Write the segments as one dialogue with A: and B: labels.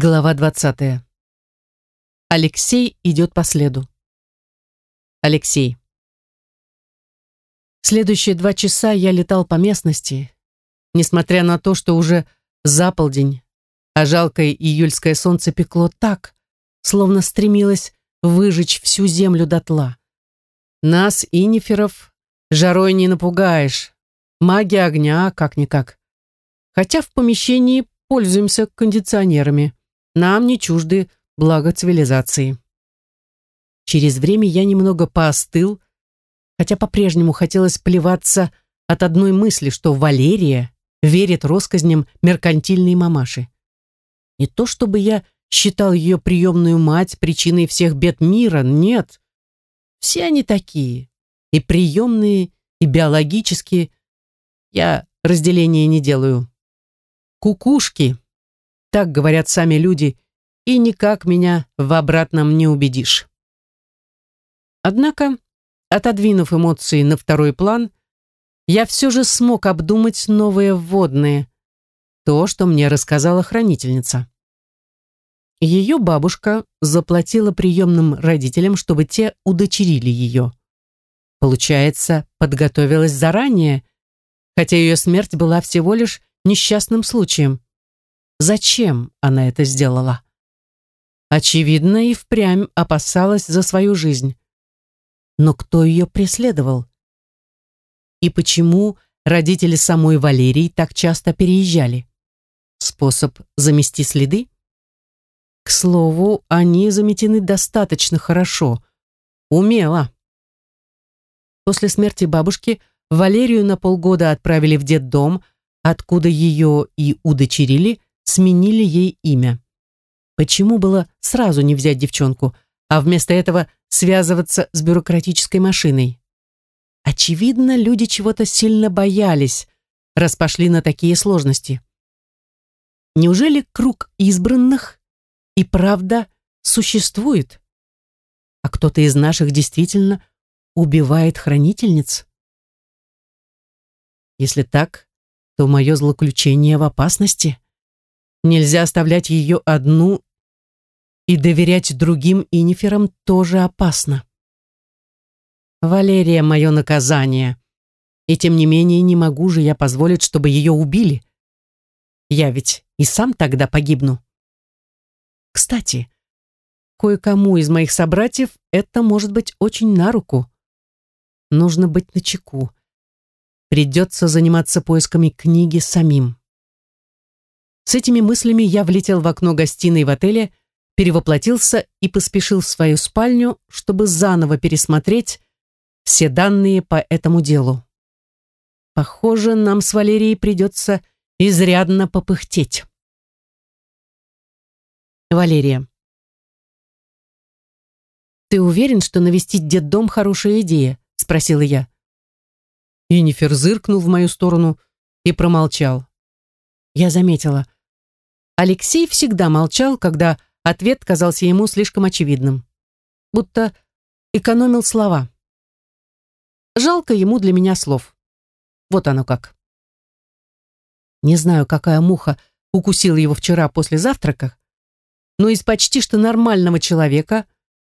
A: Глава 20. Алексей идет по следу. Алексей. Следующие два часа я летал по местности, несмотря на то, что уже за полдень, а жалкое июльское солнце пекло так, словно стремилось выжечь всю землю дотла. Нас, иниферов, жарой не напугаешь, магия огня как-никак. Хотя в помещении пользуемся кондиционерами. Нам не чужды благо цивилизации. Через время я немного поостыл, хотя по-прежнему хотелось плеваться от одной мысли, что Валерия верит россказням меркантильной мамаши. Не то чтобы я считал ее приемную мать причиной всех бед мира, нет. Все они такие, и приемные, и биологические. Я разделения не делаю. Кукушки, так говорят сами люди, и никак меня в обратном не убедишь. Однако, отодвинув эмоции на второй план, я все же смог обдумать новые вводные, то, что мне рассказала хранительница. Ее бабушка заплатила приемным родителям, чтобы те удочерили ее. Получается, подготовилась заранее, хотя ее смерть была всего лишь несчастным случаем. Зачем она это сделала? Очевидно, и впрямь опасалась за свою жизнь. Но кто ее преследовал? И почему родители самой Валерии так часто переезжали? Способ замести следы? К слову, они заметены достаточно хорошо. Умело. После смерти бабушки Валерию на полгода отправили в детдом, откуда ее и удочерили, сменили ей имя. Почему было сразу не взять девчонку, а вместо этого связываться с бюрократической машиной? Очевидно, люди чего-то сильно боялись, раз пошли на такие сложности. Неужели круг избранных и правда существует? А кто-то из наших действительно убивает хранительниц? Если так, то мое злоключение в опасности. Нельзя оставлять ее одну, и доверять другим иниферам тоже опасно. Валерия — мое наказание. И тем не менее не могу же я позволить, чтобы ее убили. Я ведь и сам тогда погибну. Кстати, кое-кому из моих собратьев это может быть очень на руку. Нужно быть начеку. Придется заниматься поисками книги самим. С этими мыслями я влетел в окно гостиной в отеле, перевоплотился и поспешил в свою спальню, чтобы заново пересмотреть все данные по этому делу. Похоже, нам с Валерией придется изрядно попыхтеть. Валерия. «Ты уверен, что навестить детдом хорошая идея?» — спросила я. Инифер зыркнул в мою сторону и промолчал. Я заметила — Алексей всегда молчал, когда ответ казался ему слишком очевидным. Будто экономил слова. Жалко ему для меня слов. Вот оно как. Не знаю, какая муха укусила его вчера после завтрака, но из почти что нормального человека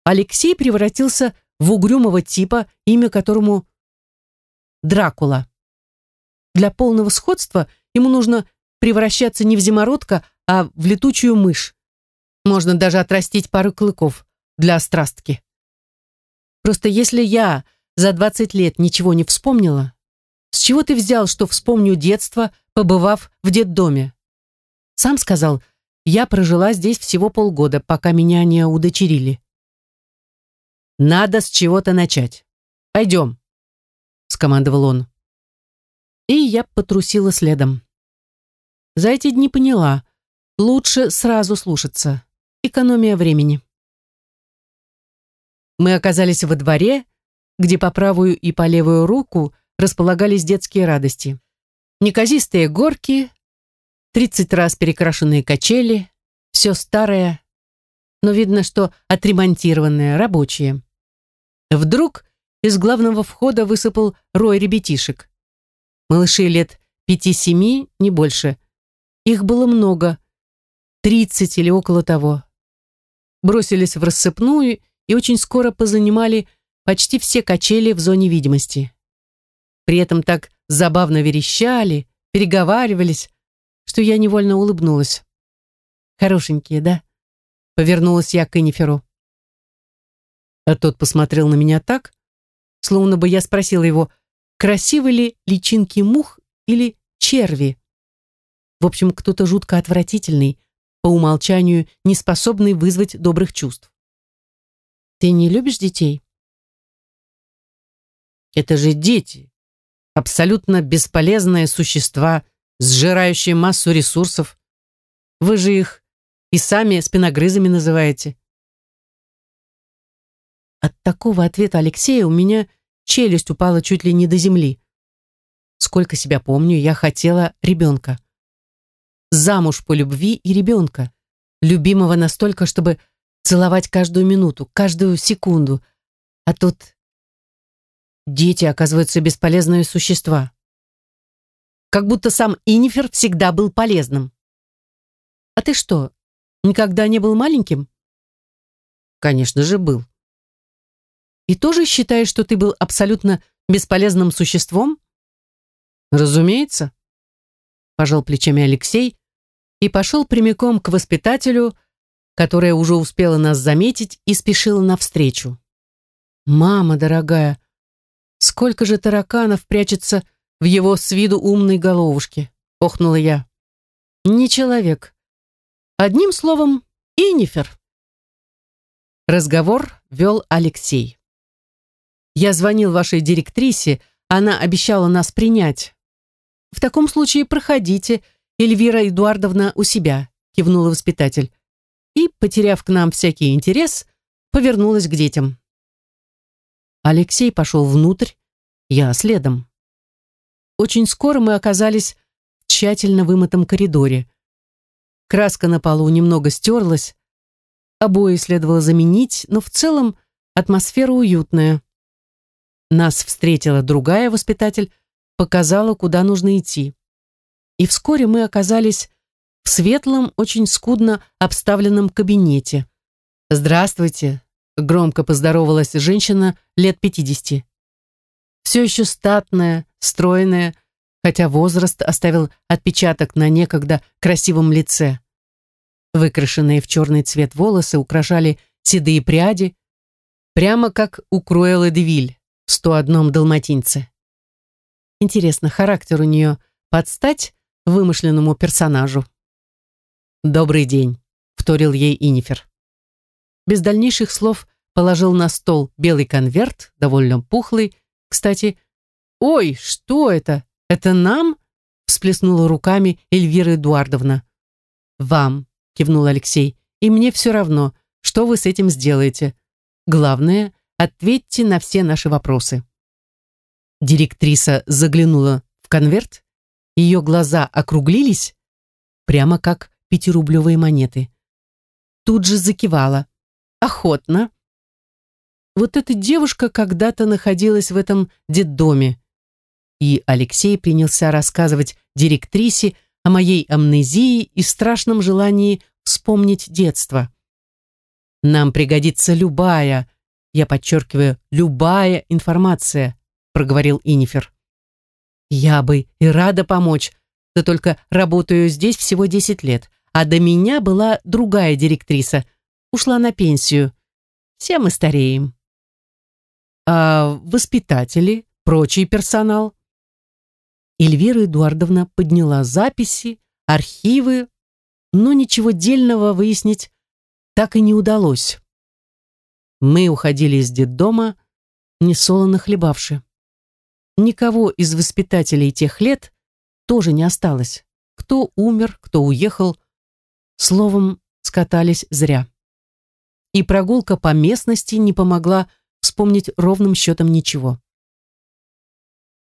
A: Алексей превратился в угрюмого типа, имя которому Дракула. Для полного сходства ему нужно превращаться не в зимородка, а в летучую мышь. Можно даже отрастить пару клыков для острастки. Просто если я за 20 лет ничего не вспомнила, с чего ты взял, что вспомню детство, побывав в детдоме? Сам сказал, я прожила здесь всего полгода, пока меня не удочерили. Надо с чего-то начать. Пойдем, скомандовал он. И я потрусила следом. За эти дни поняла, Лучше сразу слушаться. Экономия времени. Мы оказались во дворе, где по правую и по левую руку располагались детские радости. Неказистые горки, 30 раз перекрашенные качели, все старое, но видно, что отремонтированное, рабочее. Вдруг из главного входа высыпал рой ребятишек. Малыши лет пяти-семи, не больше. Их было много, 30 или около того. Бросились в рассыпную и очень скоро позанимали почти все качели в зоне видимости. При этом так забавно верещали, переговаривались, что я невольно улыбнулась. Хорошенькие, да? Повернулась я к Эниферу. А тот посмотрел на меня так, словно бы я спросила его, красивы ли личинки мух или черви. В общем, кто-то жутко отвратительный, по умолчанию не способный вызвать добрых чувств. Ты не любишь детей? Это же дети. Абсолютно бесполезные существа, сжирающие массу ресурсов. Вы же их и сами спиногрызами называете. От такого ответа Алексея у меня челюсть упала чуть ли не до земли. Сколько себя помню, я хотела ребенка. Замуж по любви и ребенка. Любимого настолько, чтобы целовать каждую минуту, каждую секунду. А тут дети, оказываются, бесполезные существа. Как будто сам Инифер всегда был полезным. А ты что, никогда не был маленьким? Конечно же, был. И тоже считаешь, что ты был абсолютно бесполезным существом? Разумеется. Пожал плечами Алексей и пошел прямиком к воспитателю, которая уже успела нас заметить и спешила навстречу. «Мама дорогая, сколько же тараканов прячется в его с виду умной головушке!» — охнула я. «Не человек. Одним словом, Инифер». Разговор вел Алексей. «Я звонил вашей директрисе, она обещала нас принять. В таком случае проходите, Эльвира Эдуардовна у себя», — кивнула воспитатель и, потеряв к нам всякий интерес, повернулась к детям. Алексей пошел внутрь, я следом. Очень скоро мы оказались в тщательно вымытом коридоре. Краска на полу немного стерлась, обои следовало заменить, но в целом атмосфера уютная. Нас встретила другая воспитатель, показала, куда нужно идти. И вскоре мы оказались в светлом, очень скудно обставленном кабинете. «Здравствуйте», — громко поздоровалась женщина лет пятидесяти. Все еще статная, стройная, хотя возраст оставил отпечаток на некогда красивом лице. Выкрашенные в черный цвет волосы украшали седые пряди, прямо как у Круэллы де Виль в «Сто одном далматинце». Интересно, характер у нее подстать вымышленному персонажу. «Добрый день», — вторил ей Инифер. Без дальнейших слов положил на стол белый конверт, довольно пухлый. Кстати, «Ой, что это? Это нам?» — всплеснула руками Эльвира Эдуардовна. «Вам», — кивнул Алексей, — «и мне все равно, что вы с этим сделаете. Главное, ответьте на все наши вопросы». Директриса заглянула в конверт, ее глаза округлились, прямо как пятирублевые монеты. Тут же закивала. Охотно. Вот эта девушка когда-то находилась в этом детдоме. И Алексей принялся рассказывать директрисе о моей амнезии и страшном желании вспомнить детство. Нам пригодится любая, я подчеркиваю, любая информация, проговорил Инифер. Я бы и рада помочь, да только работаю здесь всего 10 лет, а до меня была другая директриса, ушла на пенсию. Все мы стареем. А воспитатели, прочий персонал? Эльвира Эдуардовна подняла записи, архивы, но ничего дельного выяснить так и не удалось. Мы уходили из детдома, несолоно хлебавши. Никого из воспитателей тех лет тоже не осталось. Кто умер, кто уехал, Словом, скатались зря. И прогулка по местности не помогла вспомнить ровным счетом ничего.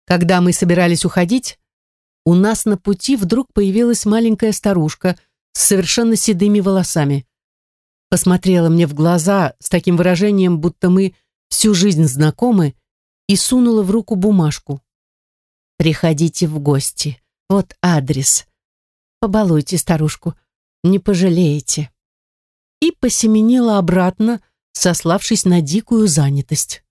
A: Когда мы собирались уходить, у нас на пути вдруг появилась маленькая старушка с совершенно седыми волосами. Посмотрела мне в глаза с таким выражением, будто мы всю жизнь знакомы, и сунула в руку бумажку. «Приходите в гости. Вот адрес. Побалуйте старушку. не пожалеете. И посеменила обратно, сославшись на дикую занятость.